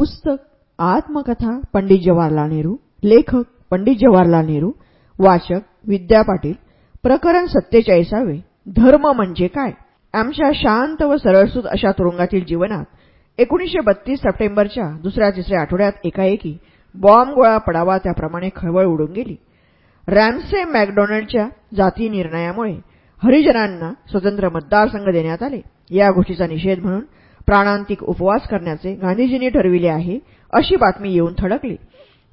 पुस्तक आत्मकथा पंडित जवाहरलाल नेहरू लेखक पंडित जवाहरलाल नेहरू वाचक विद्या पाटील प्रकरण सत्तेचाळीसावे धर्म म्हणजे काय? आमच्या शांत व सरळसूत अशा तुरुंगातील जीवनात एकोणीशे बत्तीस सप्टेंबरच्या दुसऱ्या तिसऱ्या आठवड्यात एकाएकी बॉम्ब गोळा पडावा त्याप्रमाणे खळबळ उडून गेली. रॅमसे मॅकडोनल्डच्या जाती निर्णयामुळे हरिजनांना स्वतंत्र मतदारसंघ देण्यात आले. या गोष्टीचा निषेध म्हणून प्राणांतिक उपवास करण्याचे गांधीजींनी ठरविले आहे अशी बातमी येऊन थडकली.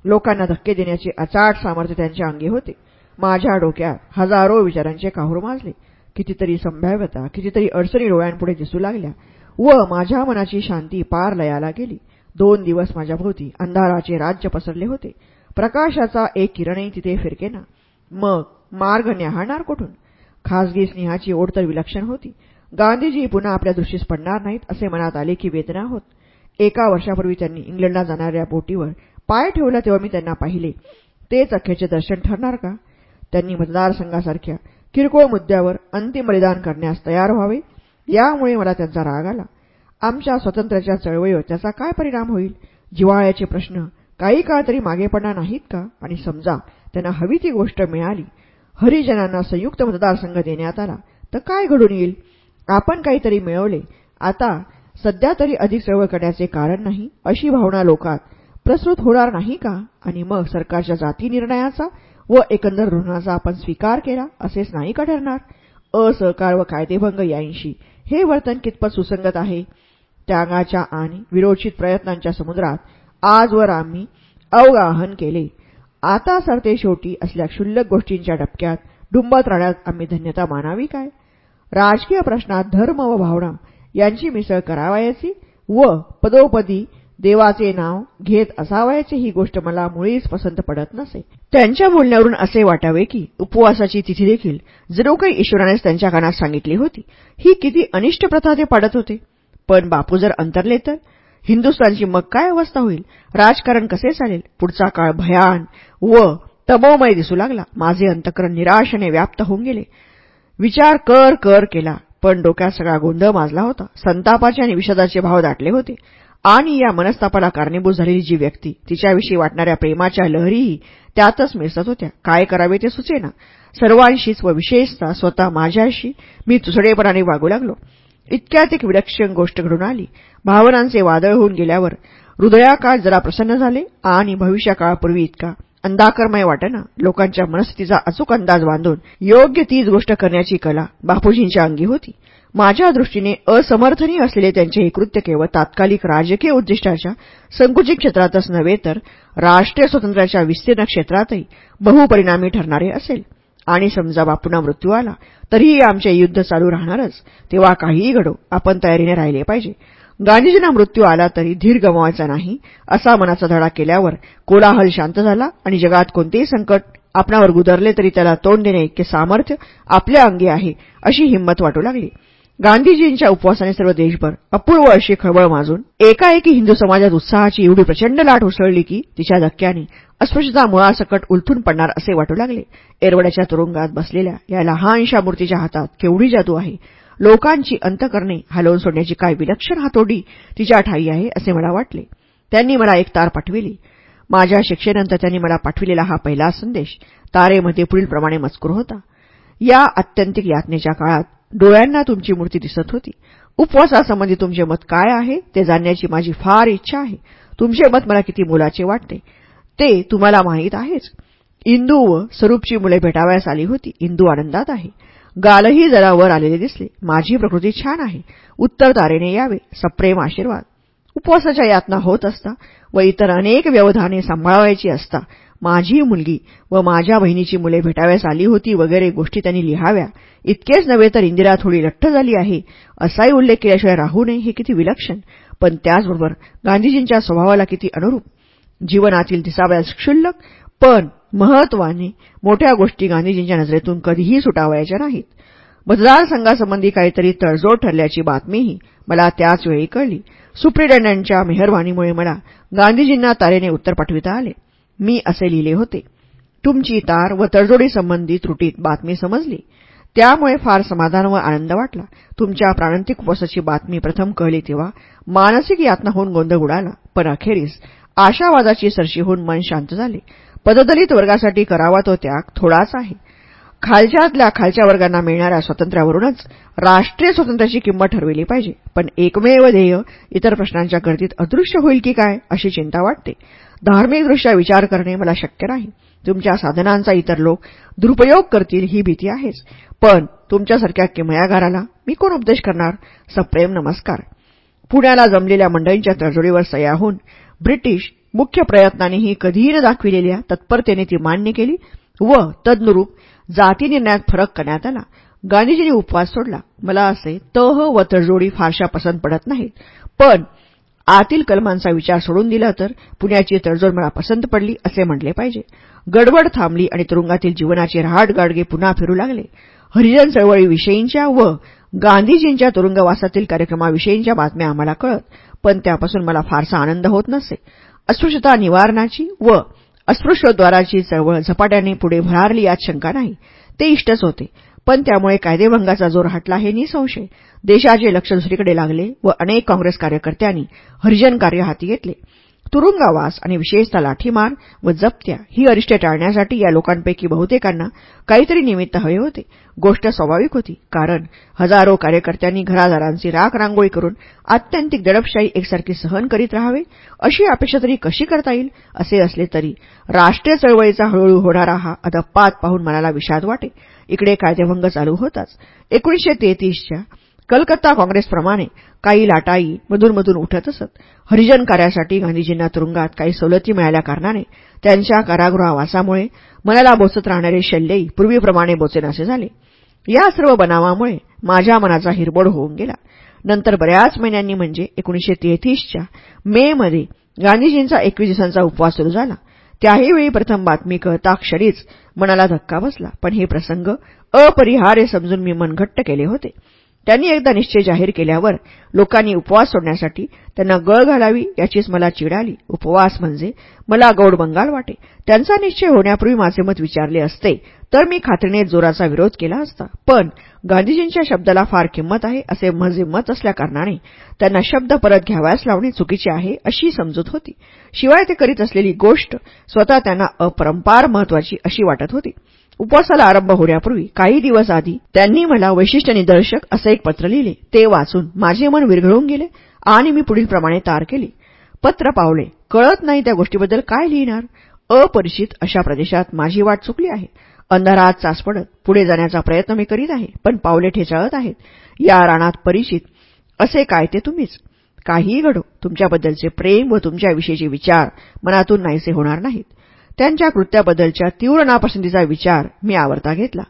लोकांना धक्के देण्याचे अचाट सामर्थ्य त्यांच्या अंगी होते. माझ्या डोक्यात हजारो विचारांचे काहूर माजले. कितीतरी संभाव्यता कितीतरी अडचणी डोळ्यांपुढे दिसू लागल्या व माझ्या मनाची शांती पार लयाला गेली. दोन दिवस माझ्याभोवती अंधाराचे राज्य पसरले होते. प्रकाशाचा एक किरणही तिथे फिरकेना. मग मार्ग न्याहाळणार कुठून? खासगी स्नेहाची ओढ तर विलक्षण होती. गांधीजी पुन्हा आपल्या दृष्टीस पडणार नाहीत असे मनात आले की वेदना होत. एका वर्षापूर्वी त्यांनी इंग्लंडला जाणाऱ्या बोटीवर पाय ठेवला तेव्हा मी त्यांना पाहिले. तेच अखेरचे दर्शन ठरणार का? त्यांनी मतदारसंघासारख्या किरकोळ मुद्द्यावर अंतिम बलिदान करण्यास तयार व्हावे? यामुळे मला त्यांचा राग आला. आमच्या स्वातंत्र्याच्या चळवळीवर त्याचा काय परिणाम होईल? जिव्हाळ्याचे प्रश्न काही काळ तरी मागे पडणार नाहीत का? आणि समजा त्यांना हवी ती गोष्ट मिळाली हरिजनांना संयुक्त मतदारसंघ देण्यात आला तर काय घडून येईल? आपण काहीतरी मिळवले. आता सध्या तरी अधिक चळवळ करण्याचे कारण नाही अशी भावना लोकात प्रसृत होणार नाही का? आणि मग सरकारच्या जाती निर्णयाचा व एकंदर धोरणाचा आपण स्वीकार केला असेच नाही का ठरणार? असहकार व कायदेभंग यांशी हे वर्तन कितपत सुसंगत आहे? त्यागाच्या आणि विरोचित प्रयत्नांच्या समुद्रात आजवर आम्ही अवगाहन केले. आता सरते शेवटी असल्या क्षुल्लक गोष्टींच्या डबक्यात डुंबत राहण्यात आम्ही धन्यता मानावी काय? राजकीय प्रश्नात धर्म व भावना यांची मिसळ करावायची व पदोपदी देवाचे नाव घेत असावायचे ही गोष्ट मला मुळीच पसंत पडत नसे. त्यांच्या बोलण्यावरून असे वाटावे की उपवासाची तिथी देखील जणू काही ईश्वरानेच त्यांच्या कानात सांगितली होती. ही किती अनिष्ट प्रथा ते पाडत होते. पण बापू जर अंतरले तर? हिंदुस्थानची मग काय अवस्था होईल? राजकारण कसे चालेल? पुढचा काळ भयान व तमोमय दिसू लागला. माझे अंतकरण निराशने व्याप्त होऊन गेले. विचार कर कर केला. पण डोक्यात सगळा गोंधळ माजला होता. संतापाचे आणि विषादाचे भाव दाटले होते. आणि या मनस्तापाला कारणीभूत झालेली जी व्यक्ती तिच्याविषयी वाटणाऱ्या प्रेमाच्या लहरीही त्यातच मिसळत होत्या. काय करावे ते सुचेना. सर्वांशीच व विशेषतः स्वतः माझ्याशी मी तुसडेपणाने वागू लागलो. इतक्यात एक विलक्षण गोष्ट घडून आली. भावनांचे वादळ होऊन गेल्यावर हृदयाकाळ जरा प्रसन्न झाले आणि भविष्यकाळापूर्वी इतका. अंधाकरमय वाटेना लोकांच्या मनस्थितीचा अचूक अंदाज बांधून योग्य तीच गोष्ट करण्याची कला बापूजींच्या अंगी होती. माझ्या दृष्टीने असमर्थनीय असलेले त्यांचे हे कृत्य केवळ तात्कालिक राजकीय उद्दिष्टाच्या संकुचित क्षेत्रातच नव्हे तर राष्ट्रीय स्वातंत्र्याच्या विस्तीर्ण क्षेत्रातही बहुपरिणामी ठरणारे असेल. आणि समजा बापूंना मृत्यू आला तरीही आमचे युद्ध चालू राहणारच तेव्हा काहीही घडो आपण तयारीने राहिले पाहिजे. गांधीजींना मृत्यू आला तरी धीर गमवायचा नाही असा मनाचा धडा केल्यावर कोलाहल शांत झाला आणि जगात कोणतेही संकट आपणावर गुदरले तरी त्याला तोंड देणे इतके सामर्थ्य आपल्या अंगी आहे अशी हिंमत वाटू लागली. गांधीजींच्या उपवासाने सर्व देशभर अपूर्व अशी खळबळ माजून एकाएकी हिंदू समाजात उत्साहाची एवढी प्रचंड लाट उसळली की तिच्या धक्क्याने अस्पृश्यता मुळासकट उलथून पडणार असे वाटू लागले. एरवड्याच्या तुरुंगात बसलेल्या या लहानशा मूर्तीच्या हातात केवढी जादू आहे लोकांची अंतकरणे हलवून सोडण्याची काय विलक्षण हातोडी तिच्या ठाई आहे असे मला वाटले. त्यांनी मला एक तार पाठविली. माझ्या शिक्षेनंतर त्यांनी मला पाठविलेला हा पहिला संदेश तारेमध्ये पुढीलप्रमाणे मजकूर होता. या अत्यंतिक यातनेच्या काळात डोळ्यांना तुमची मूर्ती दिसत होती. उपवासासंबंधी तुमचे मत काय आहे ते जाणण्याची माझी फार इच्छा आहे. तुमचे मत मला किती मोलाचे वाटते ते तुम्हाला माहीत आहेच. इंदू व स्वरूपची मुले भेटावयास आली होती. इंदू आनंदात आहे. गालही जरा वर आलेले दिसले. माझी प्रकृती छान आहे. उत्तर तारेने यावे. सप्रेम आशीर्वाद. उपवासाच्या यातना होत असता व इतर अनेक व्यवधाने सांभाळायची असता माझी मुलगी व माझ्या बहिणीची मुले भेटाव्यास आली होती वगैरे गोष्टी त्यांनी लिहाव्या. इतकेच नव्हे तर इंदिरा थोडी लठ्ठ झाली आहे असाही उल्लेख केल्याशिवाय राहू नये हे किती विलक्षण. पण त्याचबरोबर गांधीजींच्या स्वभावाला किती अनुरूप. जीवनातील दिसाव्यास क्षुल्लक पण महत्वाने मोठ्या गोष्टी गांधीजींच्या नजरेतून कधीही सुटावायच्या नाहीत. मतदारसंघासंबंधी काहीतरी तडजोड ठरल्याची बातमीही मला त्याचवेळी कळली. सुप्रिटेंडंटच्या मेहरबानीमुळे मला गांधीजींना तारेने उत्तर पाठविता आले. मी असे लिहिले होते. तुमची तार व तडजोडीसंबंधी त्रुटीत बातमी समजली. त्यामुळे फार समाधान व आनंद वाटला. तुमच्या प्राणांतिक उपवासाची बातमी प्रथम कळली तेव्हा मानसिक यातना होऊन गोंधळ उडाला पण अखेरीस आशावादाची सरशी होऊन मन शांत झाले. पददलित वर्गासाठी करावा तो त्याग थोडाच आहे. खालच्यातल्या खालच्या वर्गांना मिळणाऱ्या स्वातंत्र्यावरूनच राष्ट्रीय स्वातंत्र्याची किंमत ठरविली पाहिजे. पण एकमेव ध्येय इतर प्रश्नांच्या गर्दीत अदृश्य होईल की काय अशी चिंता वाटते. धार्मिकदृष्ट्या विचार करणे मला शक्य नाही. तुमच्या साधनांचा इतर लोक दुरुपयोग करतील ही भीती आहेच. पण तुमच्यासारख्या किमयागाराला मी कोण उपदेश करणार? सप्रेम नमस्कार. पुण्याला जमलेल्या मंडळींच्या तडजोडीवर सयाहून ब्रिटिश मुख्य प्रयत्नांनीही कधीही न दाखविलेल्या तत्परतेने ती मान्य केली व तदनुरूप जातीनिर्णयात फरक करण्यात आला. गांधीजींनी उपवास सोडला. मला असे तह व तडजोडी फारशा पसंत पडत नाहीत. पण आतील कलमांचा विचार सोडून दिला तर पुण्याची तडजोड मला पसंत पडली असे म्हटले पाहिजे. गडबड थांबली आणि तुरुंगातील जीवनाचे रहाट गाडगे पुन्हा फिरू लागले. हरिजन चळवळीविषयींच्या व गांधीजींच्या तुरुंगवासातील कार्यक्रमाविषयींच्या बातम्या आम्हाला कळत पण त्यापासून मला फारसा आनंद होत नसे. अस्पृश्यता निवारणाची व अस्पृश्योद्वाराची चळवळ झपाट्याने पुढे भरारली यात शंका नाही. ते इष्टच होते. पण त्यामुळे कायदेभंगाचा जोर हटला हे निसंशय देशाचे लक्ष दुसरीकडे लागले व अनेक काँग्रेस कार्यकर्त्यांनी हरिजन कार्य हाती घेतले. तुरुंगावास आणि विशेषतः लाठीमार व जप्त्या ही अरिष्टे टाळण्यासाठी या लोकांपैकी बहुतेकांना काहीतरी निमित्त हवे होते. गोष्ट स्वाभाविक होती कारण हजारो कार्यकर्त्यांनी घरादारांची राख रांगोळी करून आत्यंतिक दडपशाही एकसारखी सहन करीत राहावे अशी अपेक्षा तरी कशी करता येईल असे असले तरी राष्ट्रीय चळवळीचा हळूहळू होणारा हा अधपात पाहून मनाला विषाद वाटे. इकडे कायदेभंग चालू होताच. एकोणीसशे तेहतीसच्या कलकत्ता काँग्रेसप्रमाणे काही लाटाई मधूनमधून उठत असत. हरिजन कार्यासाठी गांधीजींना तुरुंगात काही सवलती मिळाल्या कारणाने त्यांच्या कारागृहावासामुळे मनाला बोचत राहणारे शल्यही पूर्वीप्रमाणे बोचेनासे झाले. या सर्व बनावामुळे माझ्या मनाचा हिरबोड होऊन गेला. नंतर बऱ्याच महिन्यांनी म्हणजे एकोणीशे तेहतीसच्या मेमध्ये गांधीजींचा एकवीस दिवसांचा उपवास सुरू झाला. त्याही वेळी प्रथम बातमी कळता क्षणीच मनाला धक्का बसला. पण हे प्रसंग अपरिहार्य समजून मी मनघट्ट केले होते. त्यांनी एकदा निश्चय जाहीर केल्यावर लोकांनी उपवास सोडण्यासाठी त्यांना गळ घालावी याचीच मला चिड आली. उपवास म्हणजे मला गौड बंगाल वाटे. त्यांचा निश्चय होण्यापूर्वी माझे मत विचारले असते तर मी खात्रीने जोराचा विरोध केला असता. पण गांधीजींच्या शब्दाला फार किंमत आहे असे माझे मत असल्याकारणाने त्यांना शब्द परत घ्यावयास लावणे चुकीचे आहे अशी समजूत होती. शिवाय ते करीत असलेली गोष्ट स्वतः त्यांना अपरंपार महत्वाची अशी वाटत होती. उपवासाला आरंभ होण्यापूर्वी काही दिवस आधी त्यांनी मला वैशिष्ट्य निदर्शक असं एक पत्र लिहिले. ते वाचून माझे मन विरघळून गेले आणि मी पुढीलप्रमाणे तार केली. पत्र पावले. कळत नाही त्या गोष्टीबद्दल काय लिहिणार? अपरिचित अशा प्रदेशात माझी वाट चुकली आहे. अंधारात चाच पडत पुढे जाण्याचा प्रयत्न मी करीत आहे पण पावले ठेचाळत आहेत. या रानात परिचित असे काय ते तुम्हीच. काहीही घडो तुमच्याबद्दलचे प्रेम व तुमच्याविषयीचे विचार मनातून नाहीसे होणार नाहीत. त्यांच्या कृत्याबद्दलच्या तीव्र नापसंतीचा विचार मी आवरता घेतला.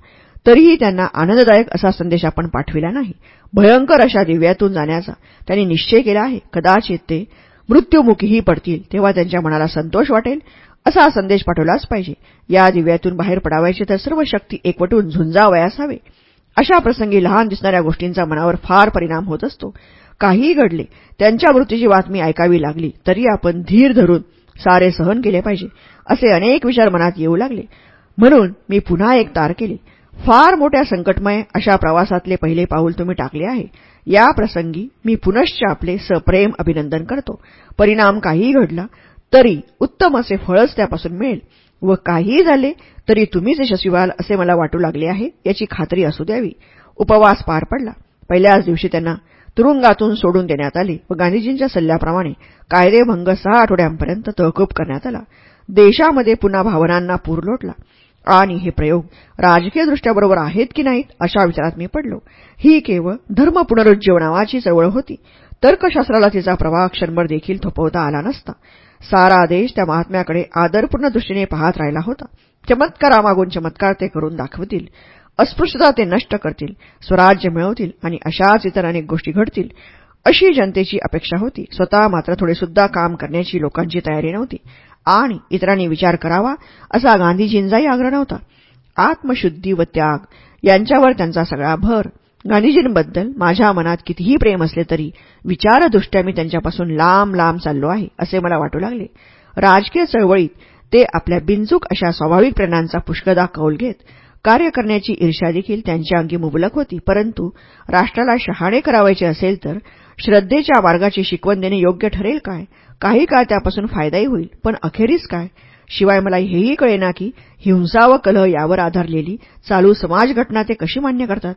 तरीही त्यांना आनंददायक असा संदेश आपण पाठविला नाही. भयंकर अशा दिव्यातून जाण्याचा त्यांनी निश्चय केला आहे. कदाचित ते मृत्यूमुखीही पडतील तेव्हा त्यांच्या मनाला संतोष वाटेल असा संदेश पाठवलाच पाहिजे. या दिव्यातून बाहेर पडावायचे तर सर्व शक्ती एकवटून झुंजावयास हवे. अशा प्रसंगी लहान दिसणाऱ्या गोष्टींचा मनावर फार परिणाम होत असतो. काहीही घडले त्यांच्या मृत्यूची बातमी ऐकावी लागली तरी आपण धीर धरून सारे सहन केले पाहिजे. असे अनेक विचार मनात येऊ लागले. म्हणून मी पुन्हा एक तार केली. फार मोठ्या संकटमय अशा प्रवासातले पहिले पाऊल तुम्ही टाकले आहे. या प्रसंगी मी पुनश्च आपले सप्रेम अभिनंदन करतो. परिणाम काहीही घडला तरी उत्तम असे फळच त्यापासून मिळेल. व काहीही झाले तरी तुम्हीच यशस्वी व्हाल असे मला वाटू लागले आहे याची खात्री असू द्यावी. उपवास पार पडला. पहिल्याच दिवशी त्यांना तुरुंगातून सोडून देण्यात आली. व गांधीजींच्या सल्ल्याप्रमाणे कायदेभंग सहा आठवड्यांपर्यंत तहकूब करण्यात आला. देशामध्ये पुन्हा भावनांना पूर लोटला. आणि हे प्रयोग राजकीय दृष्ट्याबरोबर आहेत की नाहीत अशा विचारात मी पडलो. ही केवळ धर्म पुनरुज्जीवनावाची चळवळ होती. तर्कशास्त्राला तिचा प्रवाह क्षणभर देखील थोपवता आला नसता. सारा देश त्या महात्म्याकडे आदरपूर्ण दृष्टीने पाहत राहिला होता. चमत्कारामागून चमत्कार ते करून दाखवतील. अस्पृश्यता ते नष्ट करतील स्वराज्य मिळवतील आणि अशाच इतर अनेक गोष्टी घडतील. अशी जनतेची अपेक्षा होती. स्वतः मात्र थोडेसुद्धा काम करण्याची लोकांची तयारी नव्हती. आणि इतरांनी विचार करावा असा गांधीजींचाही आग्रह नव्हता. आत्मशुद्धी व त्याग यांच्यावर त्यांचा सगळा भर. गांधीजींबद्दल माझ्या मनात कितीही प्रेम असले तरी विचारदृष्ट्या मी त्यांच्यापासून लांब लांब चाललो आहे असे मला वाटू लागले. राजकीय चळवळीत ते आपल्या बिनचूक अशा स्वाभाविक प्रेरणांचा पुष्कदा कौल घेत कार्य करण्याची ईर्षा देखील त्यांच्या अंगी मुबलक होती. परंतु राष्ट्राला शहाणे करावायचे असेल तर श्रद्धेच्या मार्गाची शिकवण देणे योग्य ठरेल काय? काही काळ त्यापासून फायदाही होईल. पण अखेरीस काय? शिवाय मला हेही कळेना की हिंसा व कलह यावर आधारलेली चालू समाजघटना ते कशी मान्य करतात?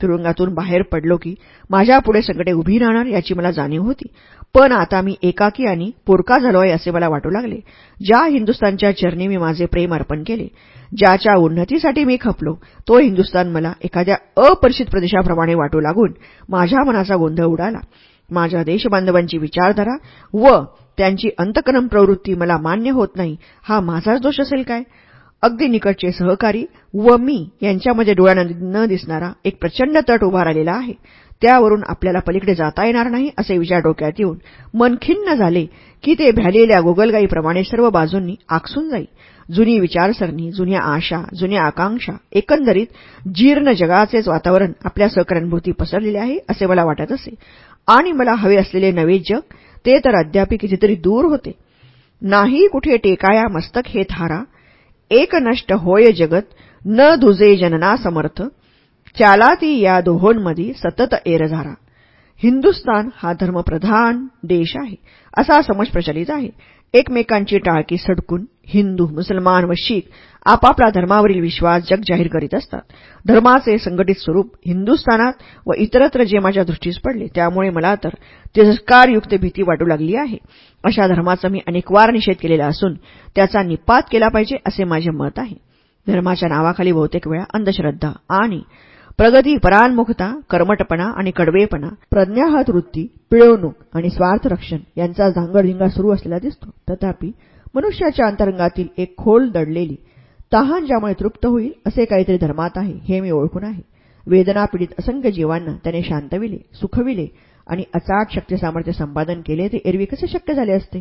तुरुंगातून बाहेर पडलो की माझ्यापुढे संकटे उभी राहणार याची मला जाणीव होती. पण आता मी एकाकी आणि पोरका झालो आहे असे मला वाटू लागले. ज्या हिंदुस्तानच्या चरणी मी माझे प्रेम अर्पण केले ज्याच्या उन्नतीसाठी मी खपलो तो हिंदुस्तान मला एखाद्या अपरिचित प्रदेशाप्रमाणे वाटू लागून माझ्या मनाचा गोंधळ उडाला. माझ्या देशबांधवांची विचारधारा व त्यांची अंतकरण प्रवृत्ती मला मान्य होत नाही हा माझाच दोष असेल काय? अगदी निकटचे सहकारी व मी यांच्यामध्ये डोळ्यांना न दिसणारा एक प्रचंड तट उभा राहिलेला आहे. त्यावरून आपल्याला पलीकडे जाता येणार नाही असे विचार डोक्यात येऊन मन खिन्न झाले की ते भ्यालेल्या गोगलगाईप्रमाणे सर्व बाजूंनी आकसून जाई. जुनी विचारसरणी जुन्या आशा जुन्या आकांक्षा एकंदरीत जीर्ण जगाचेच वातावरण आपल्या सहकाऱ्यांभोवती पसरलेले आहे असे मला वाटत असे. आणि मला हवे असलेले नवे जग ते तर अद्याप कितीतरी दूर होते. नाही कुठे टेकाया मस्तक हे थारा एक नष्ट होय जगत न दुजे जनना समर्थ चालाती या दोहोंमध्ये सतत एरझारा. हिंदुस्तान हा धर्मप्रधान देश आहे असा समज प्रचलित आहे. एकमेकांची टाळकी सडकून हिंदू मुसलमान व शीख आपापला धर्मावरील विश्वास जग जाहीर करीत असतात. धर्माचे संघटित स्वरूप हिंदुस्थानात व इतरत्र जे माझ्या दृष्टीस पडले त्यामुळे मला तर तिरस्कारयुक्त भीती वाटू लागली आहे. अशा धर्माचा मी अनेकवार निषेध केलेला असून त्याचा निपात केला पाहिजे असे माझे मत आहे. धर्माच्या नावाखाली बहुतेक वेळा अंधश्रद्धा आणि प्रगती परान्मुखता कर्मटपणा आणि कडवेपणा प्रज्ञाहत वृत्ती पिळवणूक आणि स्वार्थरक्षण यांचा झांगडझिंगा सुरू असलेला दिसतो. तथापि मनुष्याच्या अंतरंगातील एक खोल दडलेली तहान ज्यामुळे तृप्त होईल असे काहीतरी धर्मात आहे हे मी ओळखून आहे. वेदना पीडित असंख्य जीवांना त्याने शांतविले सुखविले आणि अचाट शक्ती सामर्थ्य संपादन केले ते एरवी कसे शक्य झाले असते?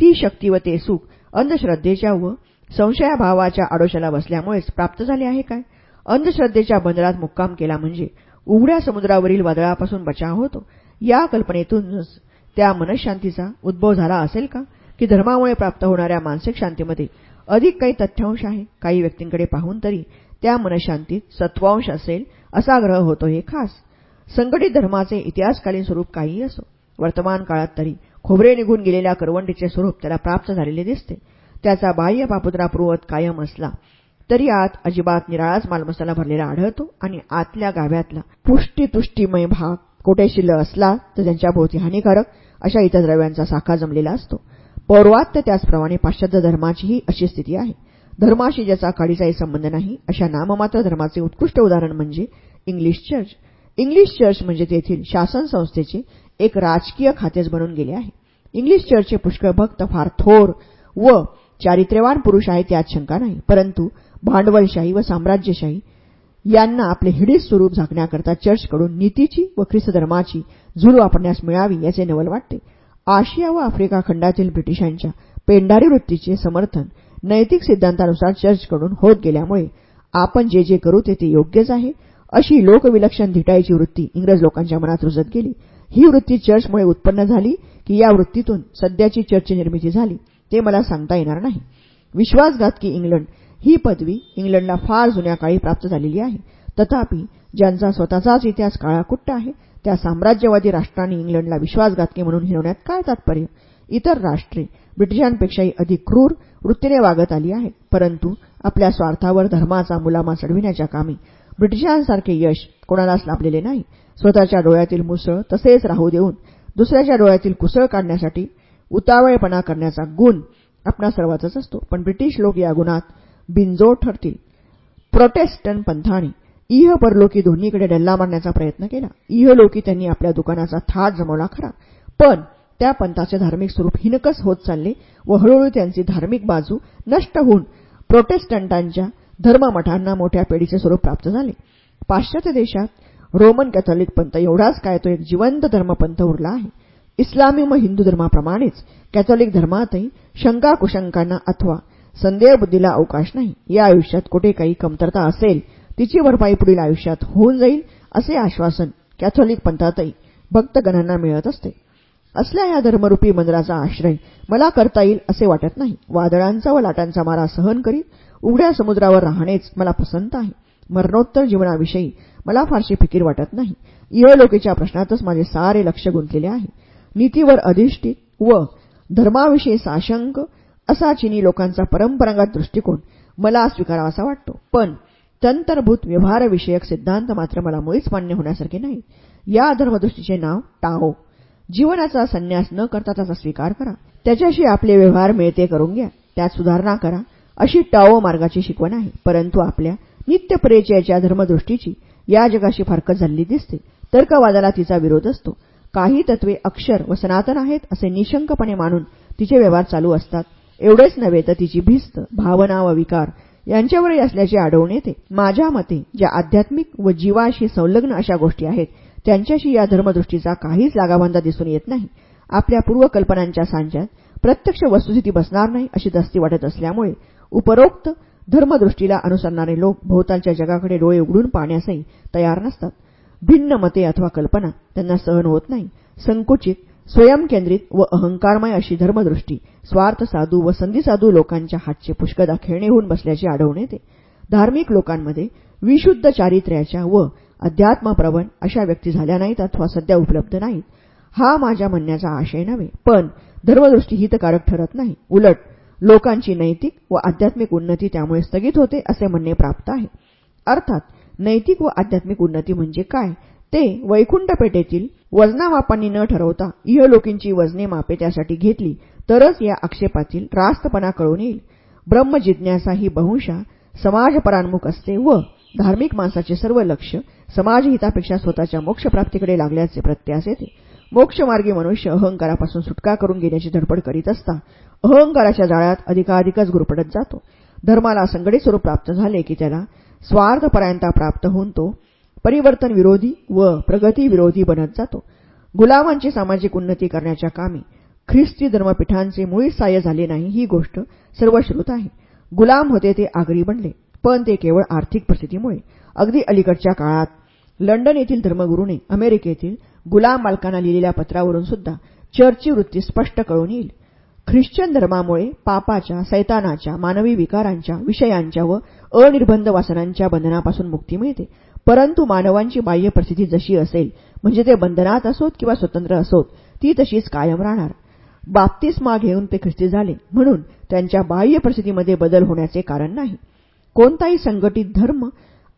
ती शक्ती व ते सुख अंधश्रद्धेच्या व संशयाभावाच्या आडोशाला बसल्यामुळेच प्राप्त झाले आहे काय? अंधश्रद्धेच्या बंदरात मुक्काम केला म्हणजे उघड्या समुद्रावरील वादळापासून बचाव होतो. या कल्पनेतूनच त्या मनशांतीचा उद्भव झाला असेल का? की धर्मामुळे प्राप्त होणाऱ्या मानसिक शांतीमध्ये अधिक काही तथ्यांश आहे? काही व्यक्तींकडे पाहून तरी त्या मनशांतीत सत्वांश असेल असा ग्रह होतो हे खास. संघटित धर्माचे इतिहासकालीन स्वरूप काहीही असो वर्तमान काळात तरी खोबरे निघून गेलेल्या करवंडीचे स्वरूप त्याला प्राप्त झालेले दिसते. त्याचा बाह्य पापुद्रा कायम असला तरी आत अजिबात निराळाच मालमसाला भरलेला आढळतो आणि आतल्या गाभ्यातला पुष्टीतुष्टीमय भाग कोठे शिल्ल असला तर त्यांच्या भोवती हानिकारक अशा इतर द्रव्यांचा साखा जमलेला असतो. पौर्वात्य त्याचप्रमाणे पाश्चात्य धर्माचीही अशी स्थिती आहे. धर्माशी ज्याचा काडीचाही संबंध नाही अशा नाममात्र धर्माचे उत्कृष्ट उदाहरण म्हणजे इंग्लिश चर्च. इंग्लिश चर्च म्हणजे तेथील शासन संस्थेचे एक राजकीय खातेच बनून गेले आहे. इंग्लिश चर्चचे पुष्कळ भक्त फार थोर व चारित्र्यवान पुरुष आहेत यात शंका नाही. परंतु भांडवलशाही व साम्राज्यशाही यांना आपले हिडीस स्वरूप झाकण्याकरता चर्चकडून नीतीची व ख्रिस्त धर्माची झूल वापरण्यास मिळावी याचे नवल वाटते. आशिया व आफ्रिका खंडातील ब्रिटिशांच्या पेंडारी वृत्तीचे समर्थन नैतिक सिद्धांतानुसार चर्चकडून होत गेल्यामुळे आपण जे जे करू ते ते योग्यच आहे अशी लोकविलक्षण धिटाईची वृत्ती इंग्रज लोकांच्या मनात रुजत गेली. ही वृत्ती चर्चमुळे उत्पन्न झाली की या वृत्तीतून सध्याची चर्च निर्मिती झाली. ते मला सांगता येणार नाही. विश्वासघात की इंग्लंड ही पदवी इंग्लंडला फार जुन्या काळी प्राप्त झालेली आहे. तथापि ज्यांचा स्वतःचाच इतिहास काळाकुट्ट आहे त्या साम्राज्यवादी राष्ट्रांनी इंग्लंडला विश्वासघातकी म्हणून हिरवण्यात काय तात्पर्य? इतर राष्ट्रे ब्रिटिशांपेक्षाही अधिक क्रूर वृत्तीने वागत आली आहेत. परंतु आपल्या स्वार्थावर धर्माचा मुलामा चढविण्याच्या कामी ब्रिटिशांसारखे यश कोणालाच लाभलेले नाही? स्वतःच्या डोळ्यातील मुसळ तसेच राहू देऊन दुसऱ्याच्या डोळ्यातील कुसळ काढण्यासाठी उतावळेपणा करण्याचा गुण आपणा सर्वातच असतो. पण ब्रिटिश लोक या गुणात बिनजोड ठरतील. प्रोटेस्टंट पंथाने इह परलोकी दोन्हीकडे डल्ला मारण्याचा प्रयत्न केला. इहलोकी त्यांनी आपल्या दुकानाचा थाट जमवला खरा. पण त्या पंथाचे धार्मिक स्वरूप हिनकस होत चालले व हळूहळू त्यांची धार्मिक बाजू नष्ट होऊन प्रोटेस्टंटांच्या धर्ममठांना मोठ्या पेढीचे स्वरूप प्राप्त झाले. पाश्चात्य देशात रोमन कॅथॉलिक पंथ एवढाच काय तो एक जिवंत धर्मपंथ उरला आहे. इस्लामी व हिंदू धर्माप्रमाणेच कॅथॉलिक धर्मातही शंका कुशंकांना अथवा संदेह बुद्धीला अवकाश नाही. या आयुष्यात कुठे काही कमतरता असेल तिची भरपाई पुढील आयुष्यात होऊन जाईल असे आश्वासन कॅथॉलिक पंथातही भक्तगणांना मिळत असते. असल्या या धर्मरूपी मंदिराचा आश्रय मला करता येईल असे वाटत नाही. वादळांचा व लाटांचा मारा सहन करीत उघड्या समुद्रावर राहणेच मला पसंत आहे. मरणोत्तर जीवनाविषयी मला फारशी फिकीर वाटत नाही. इहलोकीच्या प्रश्नातच माझे सारे लक्ष गुंतलेले आहे. नीतीवर अधिष्ठित व धर्माविषयी साशंक असा चिनी लोकांचा परंपरागत दृष्टिकोन मला स्वीकारावासा वाटतो. पण तंतरभूत व्यवहारविषयक सिद्धांत मात्र मला मुळीच मान्य होण्यासारखे नाही या धर्मदृष्टीचे नाव टाओ जीवनाचा संन्यास न करता त्याचा स्वीकार करा. त्याच्याशी आपले व्यवहार मिळते करून घ्या. त्यात सुधारणा करा. अशी टाओ मार्गाची शिकवण आहे. परंतु आपल्या नित्यपरिचयाच्या धर्मदृष्टीची या जगाशी फारकत झालेली दिसते. तर्कवादाला तिचा विरोध असतो. काही तत्वे अक्षर व सनातन आहेत असे निशंकपणे मानून तिचे व्यवहार चालू असतात. एवढेच नव्हे तर तिची भिस्त भावना व विकार यांच्यावरही असल्याचे आढळून येते. माझ्या मते ज्या आध्यात्मिक व जीवाशी संलग्न अशा गोष्टी आहेत त्यांच्याशी या धर्मदृष्टीचा काहीच लागाबांधा दिसून येत नाही. आपल्या पूर्वकल्पनांच्या सांच्यात प्रत्यक्ष वस्तुस्थिती बसणार नाही अशी दस्ती वाटत असल्यामुळे उपरोक्त धर्मदृष्टीला अनुसरणारे लोक भोवतालच्या जगाकडे डोळे उघडून पाहण्यासही तयार नसतात. भिन्न मते अथवा कल्पना त्यांना सहन होत नाही. संकुचित स्वयंकेंद्रित व अहंकारमय अशी धर्मदृष्टी स्वार्थ साधू व संधीसाधू लोकांच्या हातचे पुष्कदा खेळणे होऊन बसल्याचे आढळून येते. धार्मिक लोकांमध्ये विशुद्ध चारित्र्याच्या व अध्यात्मप्रवण अशा व्यक्ती झाल्या नाहीत अथवा सध्या उपलब्ध नाहीत. हा माझ्या म्हणण्याचा आशय नव्हे पण धर्मदृष्टी हितकारक ठरत नाही. उलट लोकांची नैतिक व आध्यात्मिक उन्नती त्यामुळे स्थगित होते असे म्हणणे प्राप्त आहे. अर्थात नैतिक व आध्यात्मिक उन्नती म्हणजे काय? ते वैकुंठपेठेतील वजनामापांनी न ठरवता इहलोकींची वजने मापे त्यासाठी घेतली तरच या आक्षेपातील रास्तपणा कळून येईल. ब्रह्मजिज्ञासा ही बहुशा समाजपरान्मुख असते व धार्मिक माणसाचे सर्व लक्ष समाजहितापेक्षा स्वतःच्या मोक्षप्राप्तीकडे लागल्याचे प्रत्यास येते. मोक्षमार्गी मनुष्य अहंकारापासून सुटका करून घेण्याची धडपड करीत असता अहंकाराच्या जाळ्यात अधिकाधिकच गुरपडत जातो. धर्माला संघटित स्वरूप प्राप्त झाले की त्याला स्वार्थपर्यंत प्राप्त होऊन तो परिवर्तन विरोधी व प्रगती विरोधी बनत जातो. गुलामांची सामाजिक उन्नती करण्याच्या कामी ख्रिस्ती धर्मपीठांचे मुळीच साह्य झाले नाही ही गोष्ट सर्वश्रुत आहे. गुलाम होते ते आगरी बनले पण ते केवळ आर्थिक परिस्थितीमुळे. अगदी अलीकडच्या काळात लंडन येथील धर्मगुरूने अमेरिकेतील गुलाम मालकांना लिहिलेल्या पत्रावरून सुद्धा चर्चची वृत्ती स्पष्ट कळून येईल. ख्रिश्चन धर्मामुळे पापाच्या सैतानाच्या मानवी विकारांच्या विषयांच्या व अनिर्बंध वासनांच्या बंधनापासून मुक्ती मिळते. परंतु मानवांची बाह्य परिस्थिती जशी असेल म्हणजे ते बंधनात असोत किंवा स्वतंत्र असोत ती तशीच कायम राहणार. बाप्तिस्मा घेऊन ते ख्रिस्ती झाले म्हणून त्यांच्या बाह्य परिस्थितीमध्ये बदल होण्याचे कारण नाही. कोणताही संघटित धर्म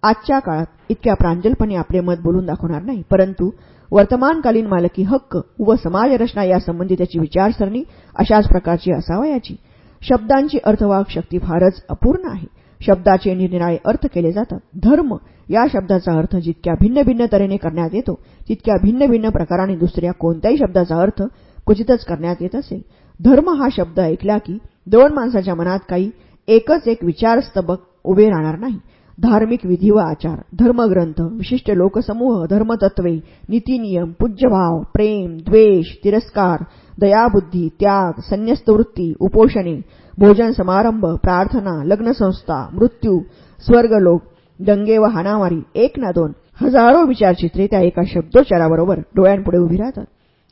आजच्या काळात इतक्या प्रांजलपणे आपले मत बोलून दाखवणार नाही परंतु वर्तमानकालीन मालकी हक्क व समाजरचना यासंबंधी त्याची विचारसरणी अशाच प्रकारची असावयाची शब्दांची अर्थवाहक शक्ती फारच अपूर्ण आहे. शब्दाचे निरनिराळे अर्थ केले जातात. धर्म या शब्दाचा अर्थ जितक्या भिन्न भिन्न तऱ्हेने करण्यात येतो तितक्या भिन्न भिन्न प्रकाराने दुसऱ्या कोणत्याही शब्दाचा अर्थ क्वचितच करण्यात येत असेल धर्म हा शब्द ऐकला की दोन माणसाच्या मनात काही एकच एक विचारस्तबक उभे राहणार नाही. धार्मिक विधी व आचार धर्मग्रंथ विशिष्ट लोकसमूह धर्मतत्वे नीतीनियम पूज्यभाव प्रेम द्वेष तिरस्कार दयाबुद्धी त्याग संन्यस्तवृत्ती उपोषणे भोजन समारंभ प्रार्थना लग्नसंस्था मृत्यू स्वर्गलोक दंगे व हानामारी एक ना दोन हजारो विचारचित्रे त्या एका शब्दोच्चाराबरोबर डोळ्यांपुढे उभी राहतात.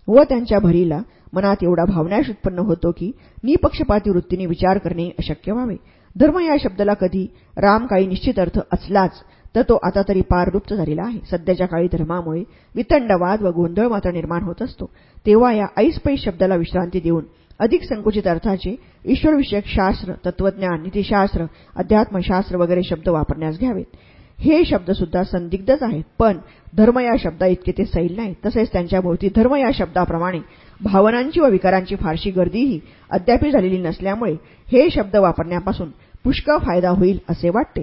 व त्यांच्या भरीला मनात एवढा भावनाश उत्पन्न होतो की निपक्षपाती वृत्तीने विचार करणे अशक्य व्हावे. धर्म या शब्दाला कधी राम काही निश्चित अर्थ असलाच तर तो आता तरी पार लुप्त झालेला आहे. सध्याच्या काळी धर्मामुळे वितंडवाद व गोंधळ मात्र निर्माण होत असतो. तेव्हा या ऐसपैस शब्दाला विश्रांती देऊन अधिक संकुचित अर्थाचे ईश्वरविषयक शास्त्र तत्वज्ञान नीतीशास्त्र अध्यात्मशास्त्र वगैरे शब्द वापरण्यास घ्यावेत. हे शब्दसुद्धा संदिग्धच आहेत पण धर्म या शब्दा इतके ते सैल नाही तसेच त्यांच्या भोवती धर्म या शब्दाप्रमाणे भावनांची व विकारांची फारशी गर्दीही अद्याप झालेली नसल्यामुळे हे शब्द वापरण्यापासून पुष्कळ फायदा होईल असे वाटते.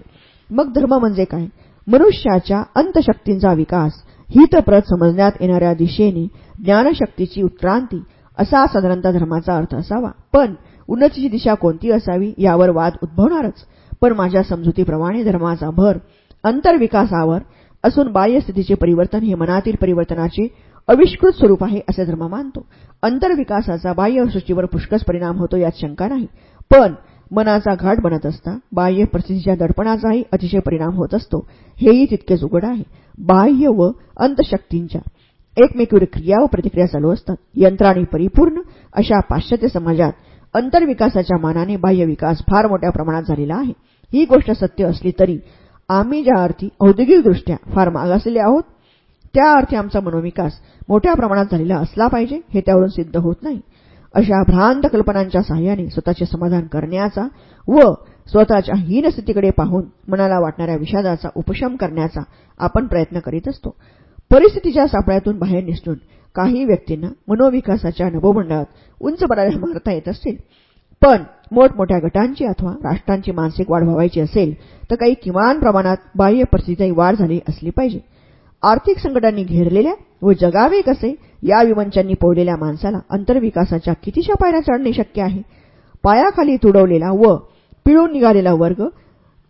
मग धर्म म्हणजे काय? मनुष्याच्या अंतशक्तींचा विकास हितप्रत समजण्यात येणाऱ्या दिशेने ज्ञानशक्तीची उत्क्रांती असा साधारणतः धर्माचा अर्थ असावा. पण उन्नतीची दिशा कोणती असावी यावर वाद उद्भवणारच. पण माझ्या समजुतीप्रमाणे धर्माचा भर अंतर्विकासावर असून बाह्यस्थितीचे परिवर्तन हे मनातील परिवर्तनाचे अविष्कृत स्वरूप आहे असे धर्म मानतो. अंतर्विकासाचा बाह्यसृष्टीवर पुष्कळ परिणाम होतो यात शंका नाही. पण मनाचा घाट बनत असता बाह्य परिस्थितीच्या दडपणाचाही अतिशय परिणाम होत असतो. हेही तितकेच उघड आहे. बाह्य व अंतशक्तींच्या एकमेकीवर क्रिया व प्रतिक्रिया चालू असतात. यंत्राने परिपूर्ण अशा पाश्चात्य समाजात अंतर्विकासाच्या मानाने बाह्य विकास फार मोठ्या प्रमाणात झालेला आहे. ही गोष्ट सत्य असली तरी आम्ही ज्या अर्थी औद्योगिकदृष्ट्या फार मागासलेले आहोत त्या अर्थी आमचा मनोविकास मोठ्या प्रमाणात झालेला असला पाहिजे हे त्यावरून सिद्ध होत नाही. अशा भ्रांत कल्पनांच्या सहाय्याने स्वतःचे समाधान करण्याचा व स्वतःच्या हीनस्थितीकडे पाहून मनाला वाटणाऱ्या विषादाचा उपशम करण्याचा आपण प्रयत्न करीत असतो. परिस्थितीच्या सापळ्यातून बाहेर निसटून काही व्यक्तींना मनोविकासाच्या नभोमंडळात उंच बनायला मारता येत असतील. पण मोठमोठ्या गटांची अथवा राष्ट्रांची मानसिक वाढ व्हावायची असेल तर काही किमान प्रमाणात बाह्य परिस्थितीतही वाढ झाली असली पाहिजे. आर्थिक संकटांनी घेरलेल्या व जगावे कसे या विवंचांनी पोळलेल्या माणसाला अंतर्विकासाच्या कितीशा पायऱ्या चढणे शक्य आहे? पायाखाली तुडवलेला व पिळून निघालेला वर्ग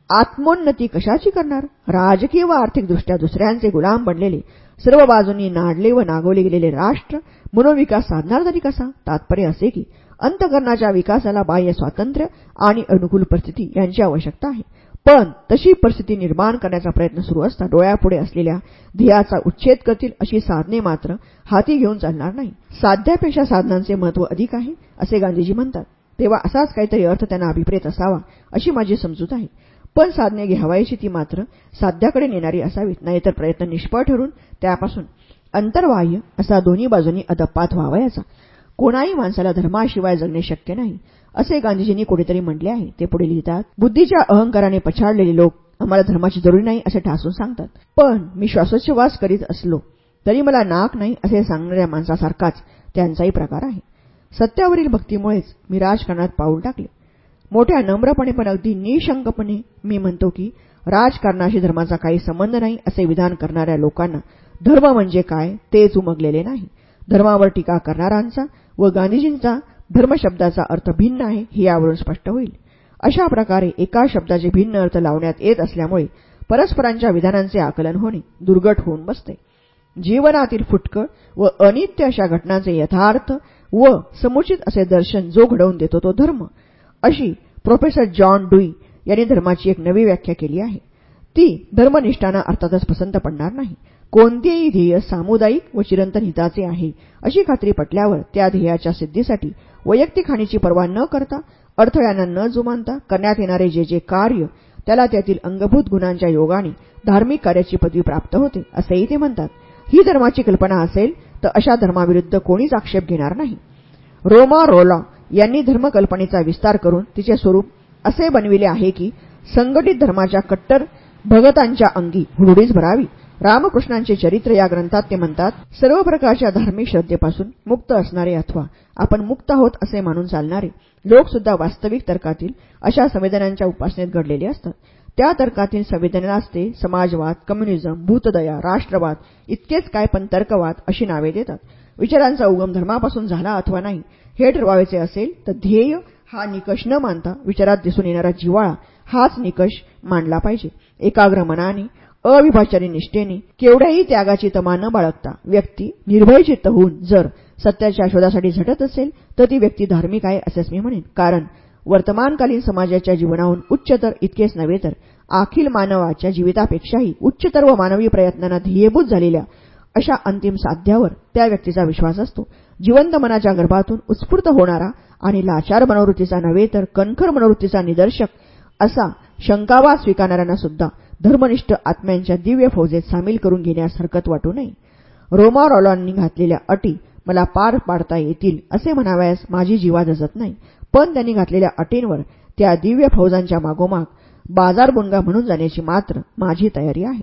आत्मोन्नती कशाची करणार? राजकीय व आर्थिकदृष्ट्या दुसऱ्यांचे गुलाम बनलेले सर्व बाजूंनी नाडले व नागवले गेलेले राष्ट्र मनोविकास साधणार तरी कसा? तात्पर्य असे की अंतकरणाच्या विकासाला बाह्य स्वातंत्र्य आणि अनुकूल परिस्थिती यांची आवश्यकता आहे. पण तशी परिस्थिती निर्माण करण्याचा प्रयत्न सुरू असता डोळ्यापुढे असलेल्या ध्येयाचा उच्छेद करतील अशी साधने मात्र हाती घेऊन चालणार नाही. साध्यापेक्षा साधनांचे महत्त्व अधिक आहे असे गांधीजी म्हणतात. तेव्हा असाच काहीतरी अर्थ त्यांना अभिप्रेत असावा अशी माझी समजूत आहे. पण साधने घ्यावायची ती मात्र साध्याकडे नेणारी असावीत नाहीतर प्रयत्न निष्फळ ठरून त्यापासून अंतर्बाह्य असा दोन्ही बाजूंनी अदपात व्हावयाचा कोणाही माणसाला धर्माशिवाय जगणे शक्य नाही. असे गांधीजींनी कुठेतरी म्हटले आहे. ते पुढे लिहितात बुद्धीच्या अहंकाराने पछाडलेले लोक आम्हाला धर्माची जरुरी नाही असे ठासून सांगतात. पण मी श्वासोच्छवास करीत असलो तरी मला नाक नाही असे सांगणाऱ्या माणसासारखाच त्यांचाही प्रकार आहे. सत्यावरील भक्तीमुळेच मी राजकारणात पाऊल टाकले. मोठ्या नम्रपणे पण अगदी निशंकपणे मी म्हणतो की राजकारणाशी धर्माचा काही संबंध नाही असे विधान करणाऱ्या लोकांना धर्म म्हणजे काय तेच उमगलेले नाही. धर्मावर टीका करणाऱ्यांचा व गांधीजींचा धर्मशब्दाचा अर्थ भिन्न आहे हे यावरून स्पष्ट होईल. अशा प्रकारे एका शब्दाचे भिन्न अर्थ लावण्यात येत असल्यामुळे परस्परांच्या विधानांचे आकलन होणे दुर्गट होऊन बसते. जीवनातील फुटकळ व अनित्य अशा घटनांचे यथार्थ व समुचित असे दर्शन जो घडवून देतो तो धर्म. अशी प्रोफेसर जॉन डुई यांनी धर्माची एक नवी व्याख्या केली आहे. ती धर्मनिष्ठांना अर्थातच पसंत पडणार नाही. कोणतेही ध्येय सामुदायिक व चिरंतन हिताचे आहे. अशी खात्री पटल्यावर त्या ध्येयाच्या सिद्धीसाठी वैयक्तिक हानीची पर्वा न करता अडथळ्यांना न जुमानता करण्यात येणारे जे जे कार्य त्याला त्यातील अंगभूत गुणांच्या योगाने धार्मिक कार्याची पदवी प्राप्त होते असेही ते म्हणतात. ही धर्माची कल्पना असेल तर अशा धर्माविरुद्ध कोणीच आक्षेप घेणार नाही. रोमा रोला यांनी धर्मकल्पनेचा विस्तार करून तिचे स्वरूप असे बनविले आहे की संघटित धर्माच्या कट्टर भगतांच्या अंगी हुडुडीच भरावी. रामकृष्णांचे चरित्र या ग्रंथात ते म्हणतात सर्व प्रकारच्या धार्मिक श्रद्धेपासून मुक्त असणारे अथवा आपण मुक्त आहोत असे मानून चालणारे लोक सुद्धा वास्तविक तर्कातील अशा संवेदनांच्या उपासनेत घडलेले असतात. त्या तर्कातील संवेदना असते समाजवाद कम्युनिझम भूतदया राष्ट्रवाद इतकेच काय पण तर्कवाद अशी नावे देतात. विचारांचा उगम धर्मापासून झाला अथवा नाही हे ठरवायचे असेल तर ध्येय हा निकष न मानता विचारात दिसून येणारा जिवाळा हाच निकष मांडला पाहिजे. एकाग्र मनाने अविभाचारी निष्ठेने केवढ्याही त्यागाची तमा न बाळगता व्यक्ती निर्भयचित्त होऊन जर सत्याच्या शोधासाठी झटत असेल तर ती व्यक्ती धार्मिक आहे असेच मी म्हणेन. कारण वर्तमानकालीन समाजाच्या जीवनाहून उच्चतर इतकेच नव्हे तर अखिल मानवाच्या जीवितापेक्षाही उच्चतर व मानवी प्रयत्नांना ध्येयभूत झालेल्या अशा अंतिम साध्यावर त्या व्यक्तीचा विश्वास असतो. जिवंत मनाच्या गर्भातून उत्स्फूर्त होणारा आणि लाचार मनोवृत्तीचा नव्हे तर कणखर मनोवृत्तीचा निदर्शक असा शंकावाद स्वीकारणाऱ्यांना सुद्धा धर्मनिष्ठ आत्म्यांच्या दिव्य फौजेत सामील करून घेण्यास हरकत वाटू नये. रोमारॉलांनी घातलेल्या अटी मला पार पाडता येतील असे म्हणावयास माझी जीवा जसत नाही. पण त्यांनी घातलेल्या अटींवर त्या दिव्य फौजांच्या मागोमाग बाजारबुणगा म्हणून जाण्याची मात्र माझी तयारी आहे.